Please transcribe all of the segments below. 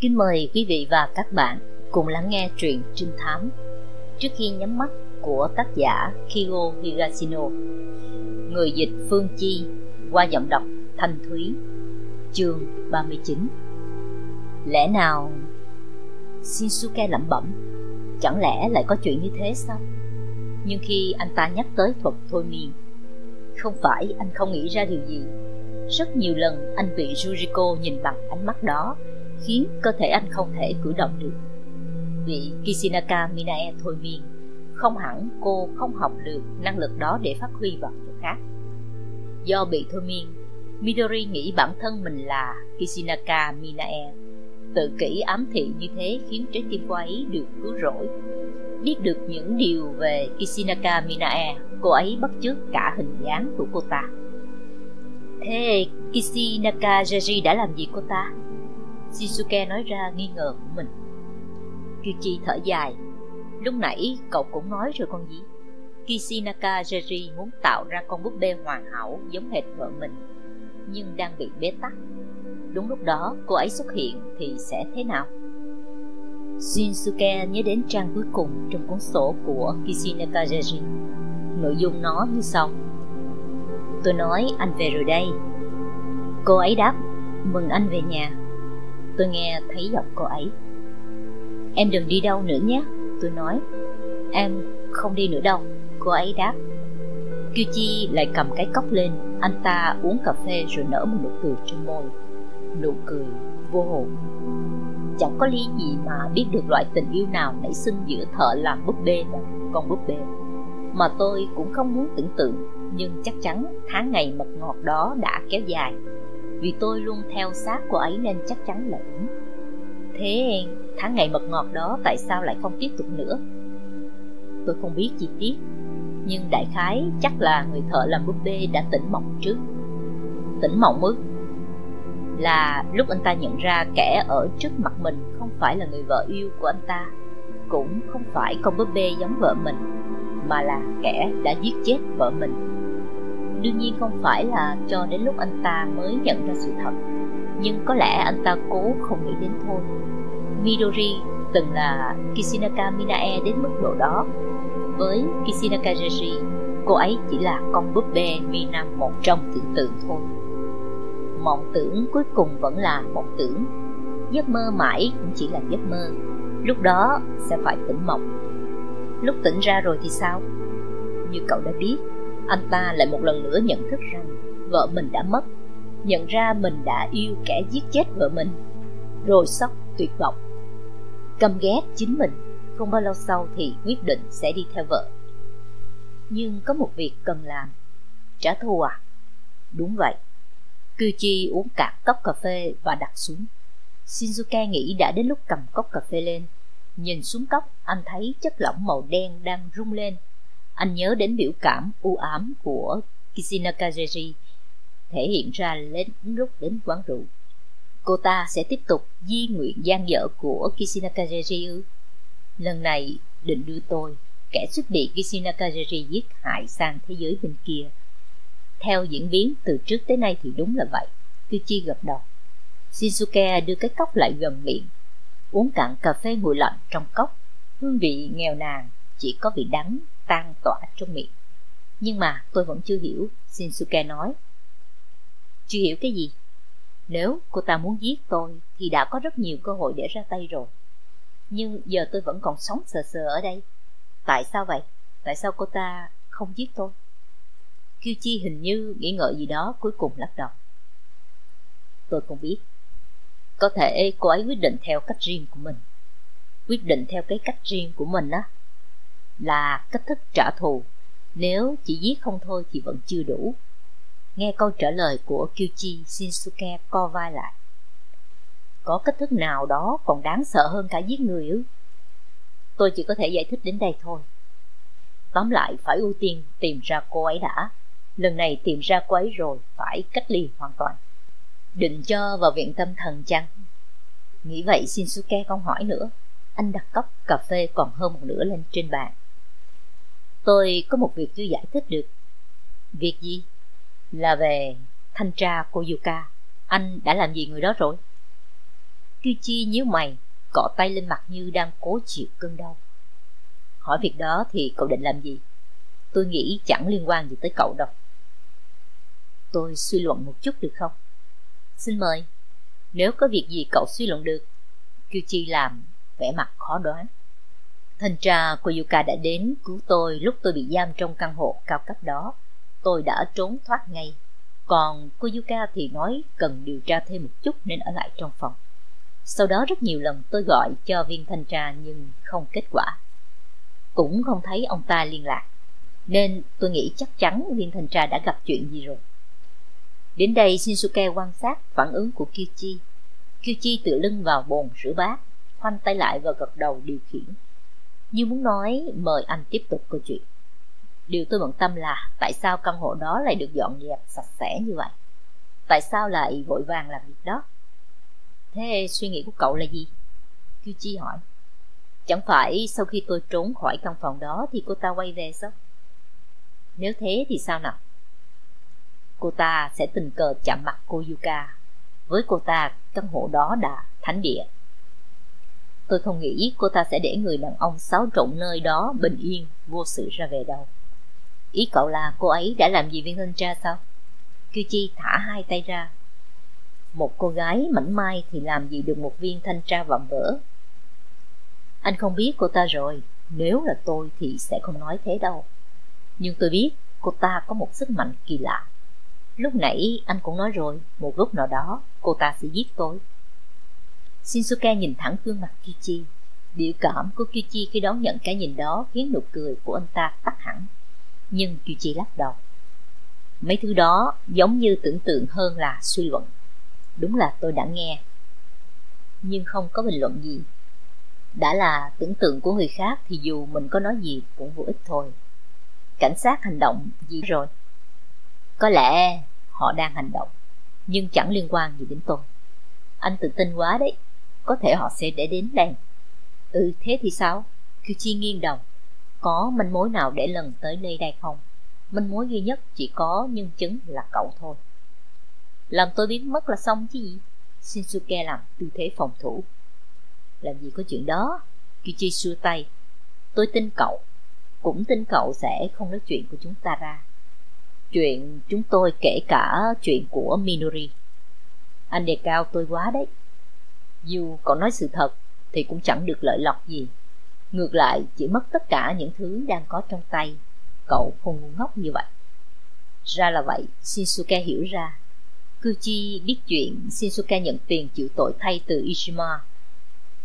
Kính mời quý vị và các bạn cùng lắng nghe truyện trinh thám Trước khi nhắm mắt của tác giả Kigo Higashino, Người dịch Phương Chi, qua giọng đọc Thanh Thúy, Chương 39 Lẽ nào Shinsuke lẩm bẩm, Chẳng lẽ lại có chuyện như thế sao? Nhưng khi anh ta nhắc tới thuật thôi miên, Không phải, anh không nghĩ ra điều gì. Rất nhiều lần anh bị Juriko nhìn bằng ánh mắt đó Khiến cơ thể anh không thể cử động được. Vị Kishinaka Minae thôi miên, Không hẳn cô không học được năng lực đó để phát huy vào chỗ khác. Do bị thôi miên, Midori nghĩ bản thân mình là Kishinaka Minae. Tự kỷ ám thị như thế khiến trái tim cô ấy được cứu rỗi. Biết được những điều về Kishinaka Minae, Cô ấy bắt chước cả hình dáng của cô ta. Thế Kishinaka Jeji đã làm gì cô ta? Shizuke nói ra nghi ngờ của mình. Kyuchi thở dài. Lúc nãy cậu cũng nói rồi con gì? Kishinaka Jerry muốn tạo ra con búp bê hoàn hảo giống hệt vợ mình, Nhưng đang bị bế tắc. Đúng lúc đó, cô ấy xuất hiện thì sẽ thế nào? Shinsuke nhớ đến trang cuối cùng trong cuốn sổ của Kishinaka Jerry Nội dung nó như sau. Tôi nói anh về rồi đây. Cô ấy đáp, Mừng anh về nhà. Tôi nghe thấy giọng cô ấy. Em đừng đi đâu nữa nhé, Tôi nói. Em không đi nữa đâu, Cô ấy đáp. Kyuchi lại cầm cái cốc lên, Anh ta uống cà phê rồi nở một nụ cười trên môi. Nụ cười vô hồn. Chẳng có lý gì mà biết được loại tình yêu nào nảy sinh giữa thợ làm búp bê và con búp bê. Mà tôi cũng không muốn tưởng tượng, Nhưng chắc chắn tháng ngày mật ngọt đó đã kéo dài. Vì tôi luôn theo sát cô ấy nên chắc chắn là đúng Thế, tháng ngày mật ngọt đó tại sao lại không tiếp tục nữa? Tôi không biết chi tiết, Nhưng đại khái chắc là người thợ làm búp bê đã tỉnh mộng trước Tỉnh mộng ư? Là lúc anh ta nhận ra kẻ ở trước mặt mình không phải là người vợ yêu của anh ta, Cũng không phải con búp bê giống vợ mình, Mà là kẻ đã giết chết vợ mình Đương nhiên không phải là cho đến lúc anh ta mới nhận ra sự thật. Nhưng có lẽ anh ta cố không nghĩ đến thôi. Midori từng là Kishinaka Minae đến mức độ đó. Với Kishinaka Jeji, cô ấy chỉ là con búp bê Mina một trong tưởng tượng thôi. Mộng tưởng cuối cùng vẫn là mộng tưởng. Giấc mơ mãi cũng chỉ là giấc mơ. Lúc đó sẽ phải tỉnh mộng. Lúc tỉnh ra rồi thì sao? Như cậu đã biết anh ta lại một lần nữa nhận thức rằng Vợ mình đã mất. Nhận ra mình đã yêu kẻ giết chết vợ mình. Rồi sốc tuyệt vọng. Căm ghét chính mình. Không bao lâu sau thì quyết định sẽ đi theo vợ. Nhưng có một việc cần làm. Trả thù à? Đúng vậy. Kyuchi uống cạn cốc cà phê và đặt xuống. Shinzuke nghĩ đã đến lúc cầm cốc cà phê lên. Nhìn xuống cốc, anh thấy chất lỏng màu đen đang rung lên. Anh nhớ đến biểu cảm u ám của Kishinakajeji Thể hiện ra đến lúc đến quán rượu cô ta sẽ tiếp tục di nguyện gian dở của Kishinakajeji ư? Lần này định đưa tôi, kẻ suýt bị Kishinakajeji giết hại sang thế giới bên kia. Theo diễn biến từ trước tới nay thì đúng là vậy. Kichi gật đầu. Shinsuke đưa cái cốc lại gần miệng, uống cạn cà phê nguội lạnh trong cốc. Hương vị nghèo nàn, chỉ có vị đắng tan tỏa trong miệng. Nhưng mà tôi vẫn chưa hiểu, Shinsuke nói. Chưa hiểu cái gì? Nếu cô ta muốn giết tôi thì đã có rất nhiều cơ hội để ra tay rồi. Nhưng giờ tôi vẫn còn sống sờ sờ ở đây. Tại sao vậy? Tại sao cô ta không giết tôi? Kiêu Chi hình như nghĩ ngợi gì đó cuối cùng lắc đầu. Tôi không biết. Có thể cô ấy quyết định theo cách riêng của mình. Quyết định theo cái cách riêng của mình á. Là cách thức trả thù. Nếu chỉ giết không thôi thì vẫn chưa đủ. Nghe câu trả lời của Kyuchi, Shinsuke co vai lại. Có cách thức nào đó còn đáng sợ hơn cả giết người ư? Tôi chỉ có thể giải thích đến đây thôi. Tóm lại phải ưu tiên tìm ra cô ấy đã. Lần này tìm ra cô ấy rồi phải cách ly hoàn toàn. Định cho vào viện tâm thần chăng? Nghĩ vậy Shinsuke không hỏi nữa. Anh đặt cốc cà phê còn hơn một nửa lên trên bàn. Tôi có một việc chưa giải thích được. Việc gì? là về thanh tra cô Anh đã làm gì người đó rồi? Kyuchi nhíu mày, cọ tay lên mặt như đang cố chịu cơn đau. Hỏi việc đó thì cậu định làm gì? Tôi nghĩ chẳng liên quan gì tới cậu đâu. Tôi suy luận một chút được không? Xin mời. Nếu có việc gì cậu suy luận được, Kyuchi làm vẻ mặt khó đoán. Thanh tra Koyuka đã đến cứu tôi lúc tôi bị giam trong căn hộ cao cấp đó. Tôi đã trốn thoát ngay. Còn Koyuka thì nói cần điều tra thêm một chút nên ở lại trong phòng. Sau đó rất nhiều lần tôi gọi cho viên thanh tra nhưng không kết quả. Cũng không thấy ông ta liên lạc. Nên tôi nghĩ chắc chắn viên thanh tra đã gặp chuyện gì rồi. Đến đây Shinsuke quan sát phản ứng của Kyuchi. Kyuchi tự lưng vào bồn rửa bát, khoanh tay lại và gật đầu điều khiển. Như muốn nói mời anh tiếp tục câu chuyện. Điều tôi bận tâm là tại sao căn hộ đó lại được dọn dẹp sạch sẽ như vậy? Tại sao lại vội vàng làm việc đó? Thế suy nghĩ của cậu là gì? Kyuchi hỏi. Chẳng phải sau khi tôi trốn khỏi căn phòng đó thì cô ta quay về sao? Nếu thế thì sao nào? Cô ta sẽ tình cờ chạm mặt cô Yuka. Với cô ta, căn hộ đó đã thánh địa. Tôi không nghĩ cô ta sẽ để người đàn ông xáo trộn nơi đó bình yên, vô sự ra về đâu. Ý cậu là cô ấy đã làm gì viên thanh tra sao? Kyuchi thả hai tay ra. Một cô gái mảnh mai thì làm gì được một viên thanh tra vạm vỡ. Anh không biết cô ta rồi, nếu là tôi thì sẽ không nói thế đâu. Nhưng tôi biết cô ta có một sức mạnh kỳ lạ. Lúc nãy anh cũng nói rồi, một lúc nào đó cô ta sẽ giết tôi. Shinsuke nhìn thẳng gương mặt Kichi. Biểu cảm của Kichi khi đón nhận cái nhìn đó khiến nụ cười của anh ta tắt hẳn. Nhưng Kichi lắc đầu. Mấy thứ đó giống như tưởng tượng hơn là suy luận. Đúng là tôi đã nghe. Nhưng không có bình luận gì. Đã là tưởng tượng của người khác thì dù mình có nói gì cũng vô ích thôi. Cảnh sát hành động gì rồi? Có lẽ họ đang hành động, nhưng chẳng liên quan gì đến tôi. Anh tự tin quá đấy có thể họ sẽ để đến đây. Ừ, thế thì sao? Kyuchi nghiêng đầu. Có manh mối nào để lần tới nơi đây không? Manh mối duy nhất chỉ có nhân chứng là cậu thôi. Làm tôi biến mất là xong chứ gì? Shinsuke làm tư thế phòng thủ. Làm gì có chuyện đó? Kyuchi xua tay. Tôi tin cậu. Cũng tin cậu sẽ không nói chuyện của chúng ta ra. Chuyện chúng tôi kể cả chuyện của Minori. Anh đề cao tôi quá đấy. Dù cậu nói sự thật thì cũng chẳng được lợi lộc gì. Ngược lại chỉ mất tất cả những thứ đang có trong tay. Cậu không ngu ngốc như vậy. Ra là vậy, Shinsuke hiểu ra. Kuchi biết chuyện Shinsuke nhận tiền chịu tội thay từ Ishima.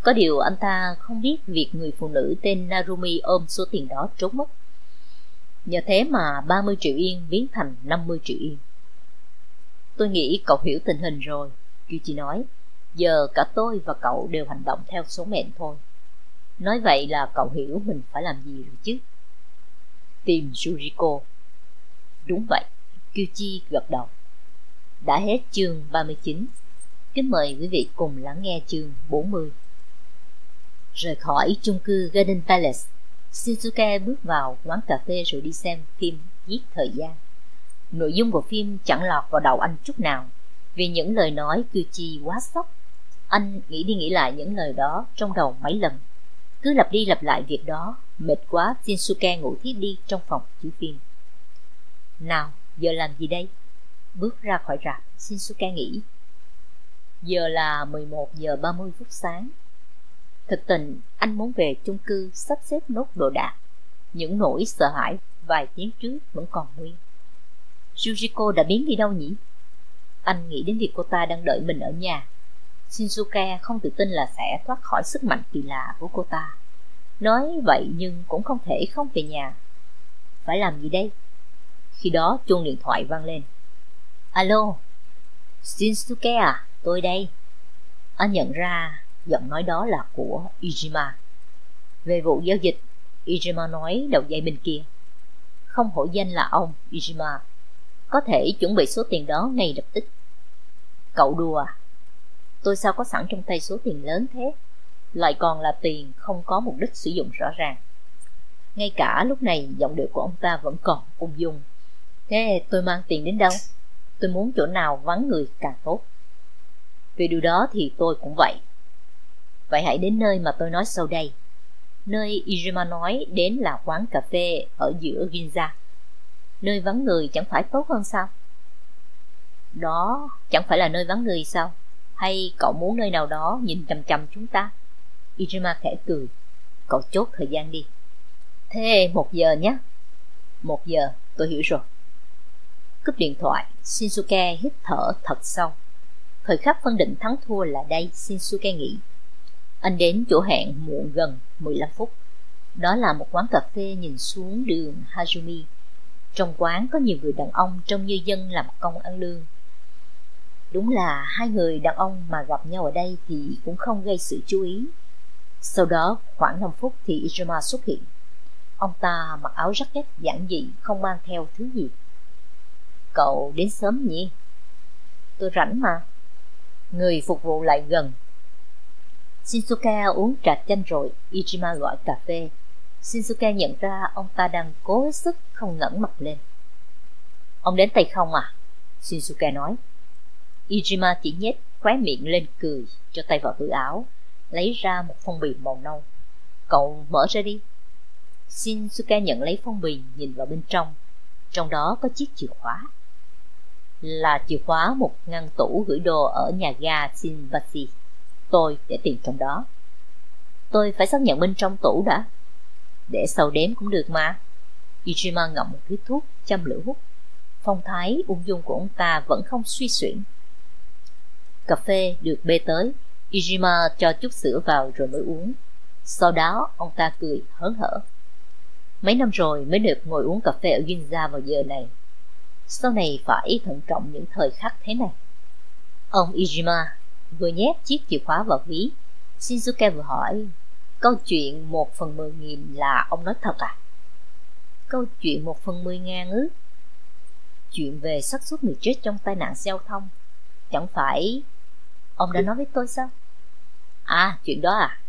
Có điều anh ta không biết việc người phụ nữ tên Narumi ôm số tiền đó trốn mất. Nhờ thế mà 30 triệu yên biến thành 50 triệu yên. Tôi nghĩ cậu hiểu tình hình rồi, Kuchi nói. Giờ cả tôi và cậu đều hành động theo số mệnh thôi. Nói vậy là cậu hiểu mình phải làm gì rồi chứ. Tìm Yuriko. Đúng vậy, Kyuchi gật đầu. Đã hết chương 39. Kính mời quý vị cùng lắng nghe chương 40. Rời khỏi chung cư Garden Palace, Shinsuke bước vào quán cà phê rồi đi xem phim Giết Thời gian. Nội dung của phim chẳng lọt vào đầu anh chút nào vì những lời nói Kyuchi quá sốc anh nghĩ đi nghĩ lại những lời đó trong đầu mấy lần. Cứ lặp đi lặp lại việc đó, mệt quá Shinsuke ngủ thiếp đi trong phòng chiếu phim. Nào, giờ làm gì đây? Bước ra khỏi rạp, Shinsuke nghĩ. Giờ là 11 giờ 30 phút sáng. Thực tình, anh muốn về chung cư sắp xếp nốt đồ đạc. Những nỗi sợ hãi vài tiếng trước vẫn còn nguyên. Yujiko đã biến đi đâu nhỉ? Anh nghĩ đến việc cô ta đang đợi mình ở nhà Shinsuke không tự tin là sẽ thoát khỏi sức mạnh kỳ lạ của cô ta. Nói vậy nhưng cũng không thể không về nhà. Phải làm gì đây? Khi đó chuông điện thoại vang lên. Alo, Shinsuke à, tôi đây. Anh nhận ra giọng nói đó là của Ijima. Về vụ giao dịch, Ijima nói đầu dây bên kia. Không hổ danh là ông Ijima. Có thể chuẩn bị số tiền đó ngay lập tức. Cậu đùa à? Tôi sao có sẵn trong tay số tiền lớn thế lại còn là tiền không có mục đích sử dụng rõ ràng ngay cả lúc này, giọng điệu của ông ta vẫn còn ung dung thế tôi mang tiền đến đâu tôi muốn chỗ nào vắng người càng tốt vì điều đó thì tôi cũng vậy Vậy hãy đến nơi mà tôi nói sau đây. Nơi Irima nói đến là quán cà phê ở giữa Ginza. Nơi vắng người chẳng phải tốt hơn sao? Đó chẳng phải là nơi vắng người sao? Hay cậu muốn nơi nào đó nhìn chằm chằm chúng ta? Irima khẽ cười. Cậu chốt thời gian đi. Thế một giờ nhé. Một giờ, tôi hiểu rồi. Cúp điện thoại, Shinsuke hít thở thật sâu. Thời khắc phân định thắng thua là đây, Shinsuke nghĩ. Anh đến chỗ hẹn muộn gần 15 phút. Đó là một quán cà phê nhìn xuống đường Hajumi. Trong quán có nhiều người đàn ông trông như dân làm công ăn lương. Đúng là hai người đàn ông mà gặp nhau ở đây thì cũng không gây sự chú ý. Sau đó khoảng 5 phút thì Ijima xuất hiện. Ông ta mặc áo jacket giản dị, không mang theo thứ gì. Cậu đến sớm nhỉ? Tôi rảnh mà. Người phục vụ lại gần. Shinsuke uống trà chanh rồi, Ijima gọi cà phê. Shinsuke nhận ra ông ta đang cố sức không ngẩng mặt lên. Ông đến tay không à? Shinsuke nói. Ijima chỉ nhếch khóe miệng lên cười, cho tay vào túi áo, lấy ra một phong bì màu nâu. Cậu mở ra đi. Shinsuke nhận lấy phong bì, nhìn vào bên trong. Trong đó có chiếc chìa khóa. Là chìa khóa một ngăn tủ gửi đồ ở nhà ga Shinbashi. Tôi để tiền trong đó. Tôi phải xác nhận bên trong tủ đã. Để sau đếm cũng được mà. Ijima ngậm một thứ thuốc, châm lửa hút. Phong thái ung dung của ông ta vẫn không suy xuyển. Cà phê được bê tới, Ijima cho chút sữa vào rồi mới uống. Sau đó ông ta cười hớn hở. Mấy năm rồi mới được ngồi uống cà phê ở Ginza vào giờ này. Sau này phải thận trọng những thời khắc thế này. Ông Ijima vừa nhét chiếc chìa khóa vào ví. Shinsuke vừa hỏi, câu chuyện một phần mười nghìn là ông nói thật à? Câu chuyện một phần mười ngàn ư? Chuyện về xác suất người chết trong tai nạn giao thông. Chẳng phải ông đã nói với tôi sao? À, chuyện đó à?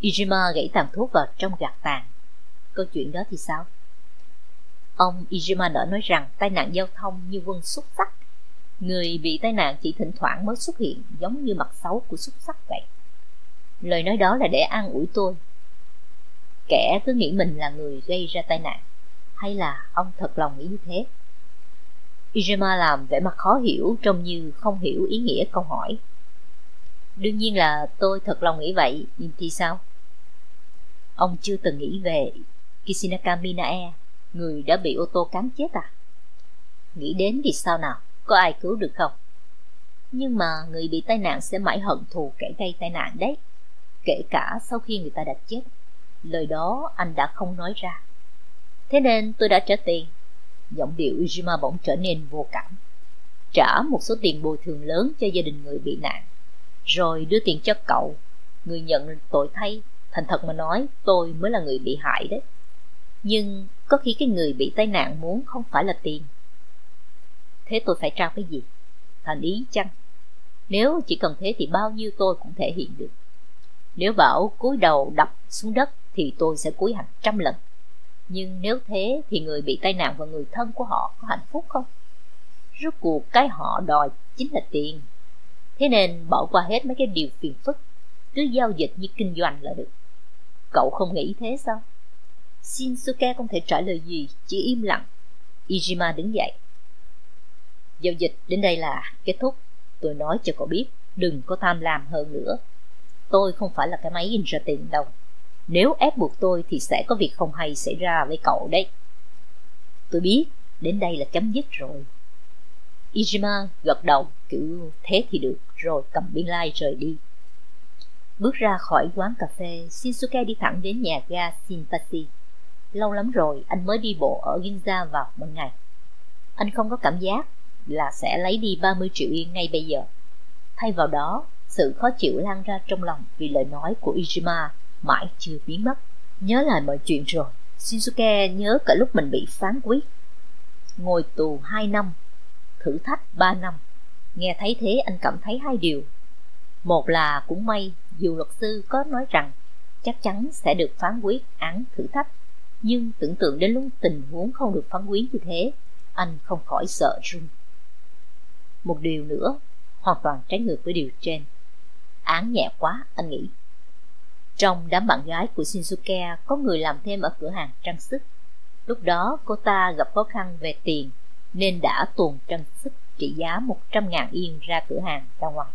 Ijima gãy tàn thuốc vào trong gạt tàn. Câu chuyện đó thì sao? Ông Ijima đã nói rằng tai nạn giao thông như quân xúc sắc. Người bị tai nạn chỉ thỉnh thoảng mới xuất hiện giống như mặt xấu của xúc sắc vậy. Lời nói đó là để an ủi tôi. Kẻ cứ nghĩ mình là người gây ra tai nạn. Hay là ông thật lòng nghĩ như thế? Ijima làm vẻ mặt khó hiểu trông như không hiểu ý nghĩa câu hỏi. Đương nhiên là tôi thật lòng nghĩ vậy, nhưng thì sao? Ông chưa từng nghĩ về Kishinaka Minae, người đã bị ô tô cán chết à? Nghĩ đến thì sao nào, có ai cứu được không? Nhưng mà người bị tai nạn sẽ mãi hận thù kẻ gây tai nạn đấy, kể cả sau khi người ta đã chết. Lời đó anh đã không nói ra. Thế nên tôi đã trả tiền. Giọng điệu Ujima bỗng trở nên vô cảm. Trả một số tiền bồi thường lớn cho gia đình người bị nạn, rồi đưa tiền cho cậu. Người nhận tội thay, thành thật mà nói, tôi mới là người bị hại đấy. Nhưng có khi cái người bị tai nạn muốn không phải là tiền Thế tôi phải trao cái gì? Thành ý chăng? Nếu chỉ cần thế thì bao nhiêu tôi cũng thể hiện được Nếu bảo cúi đầu đập xuống đất Thì tôi sẽ cúi hàng trăm lần Nhưng nếu thế thì người bị tai nạn và người thân của họ có hạnh phúc không? Rốt cuộc cái họ đòi chính là tiền Thế nên bỏ qua hết mấy cái điều phiền phức Cứ giao dịch như kinh doanh là được Cậu không nghĩ thế sao? Shinsuke không thể trả lời gì, chỉ im lặng. Ijima đứng dậy. Giao dịch đến đây là kết thúc. Tôi nói cho cậu biết, đừng có tham lam hơn nữa. Tôi không phải là cái máy in ra tiền đâu. Nếu ép buộc tôi thì sẽ có việc không hay xảy ra với cậu đấy. Tôi biết, đến đây là chấm dứt rồi. Ijima gật đầu, kiểu thế thì được, rồi cầm biên lai rời đi. Bước ra khỏi quán cà phê, Shinsuke đi thẳng đến nhà ga Shinpachi. Lâu lắm rồi anh mới đi bộ ở Ginza vào ban ngày. Anh không có cảm giác là sẽ lấy đi 30 triệu yên ngay bây giờ. Thay vào đó, sự khó chịu lan ra trong lòng vì lời nói của Ijima mãi chưa biến mất. Nhớ lại mọi chuyện rồi, Shinsuke nhớ cả lúc mình bị phán quyết. Ngồi tù 2 năm, thử thách 3 năm. Nghe thấy thế, anh cảm thấy hai điều. Một là cũng may dù luật sư có nói rằng chắc chắn sẽ được phán quyết án thử thách, nhưng tưởng tượng đến lúc tình huống không được phán quyết như thế, anh không khỏi sợ run một điều nữa, hoàn toàn trái ngược với điều trên án nhẹ quá, anh nghĩ Trong đám bạn gái của Shinsuke, có người làm thêm ở cửa hàng trang sức. Lúc đó, cô ta gặp khó khăn về tiền nên đã tuồn trang sức trị giá 100.000 yên ra cửa hàng ra ngoài.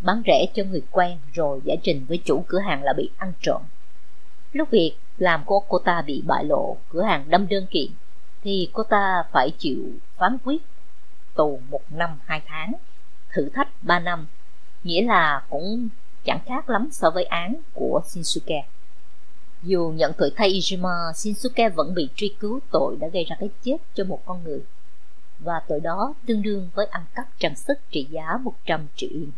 Bán rẻ cho người quen rồi giải trình với chủ cửa hàng là bị ăn trộm. Lúc việc làm của cô ta bị bại lộ, cửa hàng đâm đơn kiện, thì cô ta phải chịu phán quyết tù một năm hai tháng, thử thách ba năm, nghĩa là cũng chẳng khác lắm so với án của Shinsuke. Dù nhận tội thay Ijima, Shinsuke vẫn bị truy cứu tội đã gây ra cái chết cho một con người. Và tội đó tương đương với ăn cắp trang sức trị giá 100 triệu yên.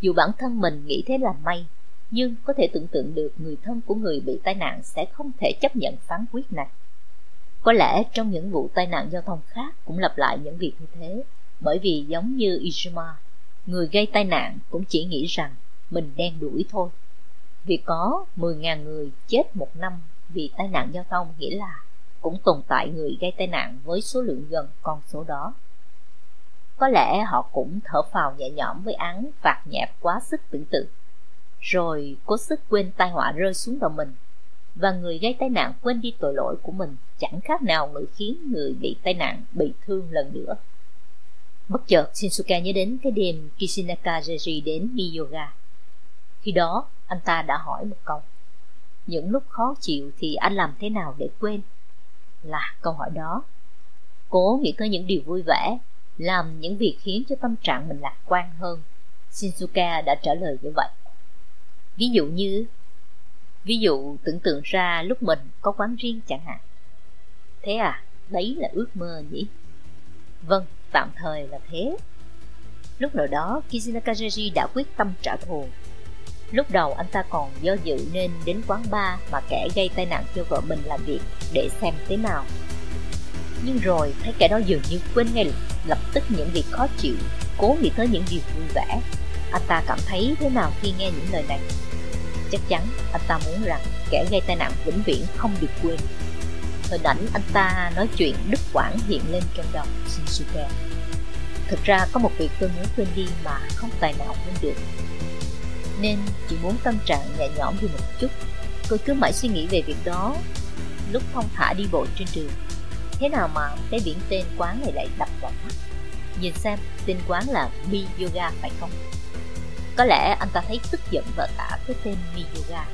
Dù bản thân mình nghĩ thế là may, nhưng có thể tưởng tượng được người thân của người bị tai nạn sẽ không thể chấp nhận phán quyết này. Có lẽ trong những vụ tai nạn giao thông khác cũng lặp lại những việc như thế, bởi vì giống như Ijima, người gây tai nạn cũng chỉ nghĩ rằng mình đen đuổi thôi. Vì có 10.000 người chết một năm vì tai nạn giao thông nghĩa là cũng tồn tại người gây tai nạn với số lượng gần con số đó. Có lẽ họ cũng thở phào nhẹ nhõm với án phạt nhẹ quá sức tưởng tượng. Rồi cố sức quên tai họa rơi xuống đầu mình và người gây tai nạn quên đi tội lỗi của mình chẳng khác nào người khiến người bị tai nạn bị thương lần nữa. Bất chợt Shinsuke nhớ đến cái đêm Kishinaka Jeji đến Miyoga. Khi đó, anh ta đã hỏi một câu. Những lúc khó chịu thì anh làm thế nào để quên? Là câu hỏi đó. Cố nghĩ tới những điều vui vẻ, làm những việc khiến cho tâm trạng mình lạc quan hơn. Shinsuke đã trả lời như vậy. Ví dụ như Ví dụ tưởng tượng ra lúc mình có quán riêng chẳng hạn. Thế à, đấy là ước mơ nhỉ? Vâng, tạm thời là thế. Lúc nào đó, Kizunaka đã quyết tâm trả thù. Lúc đầu anh ta còn do dự nên đến quán bar mà kẻ gây tai nạn cho vợ mình làm việc để xem thế nào. Nhưng rồi thấy kẻ đó dường như quên ngay lập tức những việc khó chịu, cố nghĩ tới những điều vui vẻ. Anh ta cảm thấy thế nào khi nghe những lời này? chắc chắn anh ta muốn rằng kẻ gây tai nạn vĩnh viễn không được quên. Hình ảnh anh ta nói chuyện đứt quãng hiện lên trong đầu Shinsuke. Thực ra có một việc tôi muốn quên đi mà không tài nào quên được. Nên chỉ muốn tâm trạng nhẹ nhõm đi một chút. Cô cứ mãi suy nghĩ về việc đó lúc thông thả đi bộ trên đường. Thế nào mà cái biển tên quán này lại đập vào mắt? Nhìn xem, tên quán là Mi Yoga phải không? Có lẽ anh ta thấy tức giận và tả cái tên Miyuga.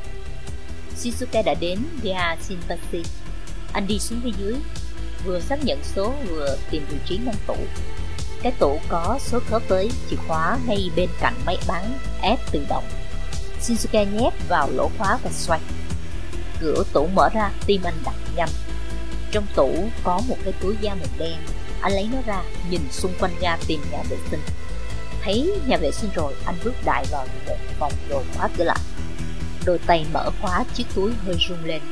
Shinsuke đã đến ga Shinpachi. Anh đi xuống phía dưới, vừa xác nhận số vừa tìm vị trí ngăn tủ. Cái tủ có số khớp với chìa khóa ngay bên cạnh máy bắn ép tự động. Shinsuke nhét vào lỗ khóa và xoay. Cửa tủ mở ra, tim anh đập nhanh. Trong tủ có một cái túi da màu đen. Anh lấy nó ra, nhìn xung quanh ga tìm nhà vệ sinh thấy nhà vệ sinh rồi anh bước đại vào một vòng rồi khóa cửa lại đôi tay mở khóa chiếc túi hơi rung lên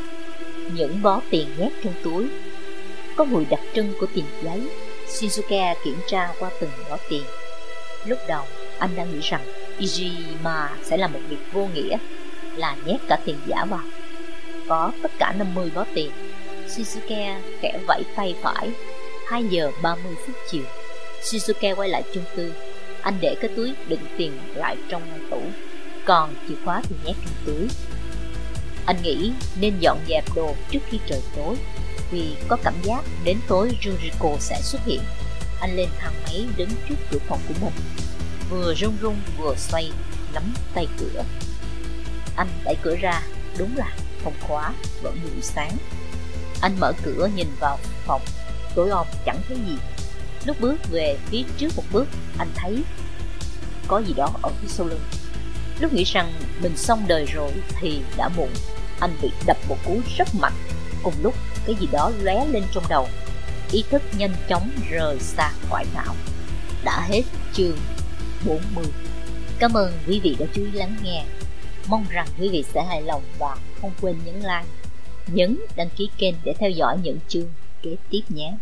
những bó tiền nhét trong túi có mùi đặc trưng của tiền giấy Shizuke kiểm tra qua từng bó tiền. Lúc đầu, anh đang nghĩ rằng Ijima sẽ là một việc vô nghĩa, là nhét cả tiền giả vào. Có tất cả 50 bó tiền Shizuke khẽ vẫy tay phải. 2 giờ 30 phút chiều Shizuke quay lại chung cư. Anh để cái túi đựng tiền lại trong tủ, Còn chìa khóa thì nhét trong túi. Anh nghĩ nên dọn dẹp đồ trước khi trời tối. Vì có cảm giác đến tối Juriko sẽ xuất hiện. Anh lên thang máy đứng trước cửa phòng của mình. Vừa run run vừa xoay Nắm tay cửa. Anh đẩy cửa ra Đúng là phòng khóa vẫn buổi sáng. Anh mở cửa nhìn vào phòng Tối om chẳng thấy gì. Lúc bước về phía trước một bước, anh thấy có gì đó ở phía sau lưng. Lúc nghĩ rằng mình xong đời rồi thì đã muộn, anh bị đập một cú rất mạnh. Cùng lúc cái gì đó lóe lên trong đầu, ý thức nhanh chóng rời xa khỏi não. Đã hết chương 40. Cảm ơn quý vị đã chú ý lắng nghe. Mong rằng quý vị sẽ hài lòng và không quên nhấn like, nhấn đăng ký kênh để theo dõi những chương kế tiếp nhé.